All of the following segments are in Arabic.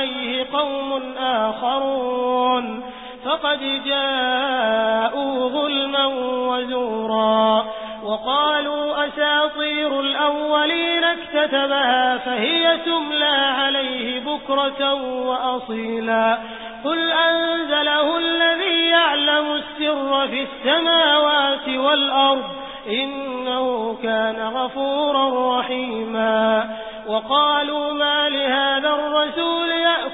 عليه قوم آخرون فقد جاءوا ظلما وزورا وقالوا أساطير الأولين اكتتبها فهي تملى عليه بكرة وأصيلا قل أنزله الذي يعلم السر في السماوات والأرض إنه كان غفورا رحيما وقالوا ما لهذا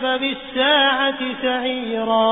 كذب بالساعة سعيرا.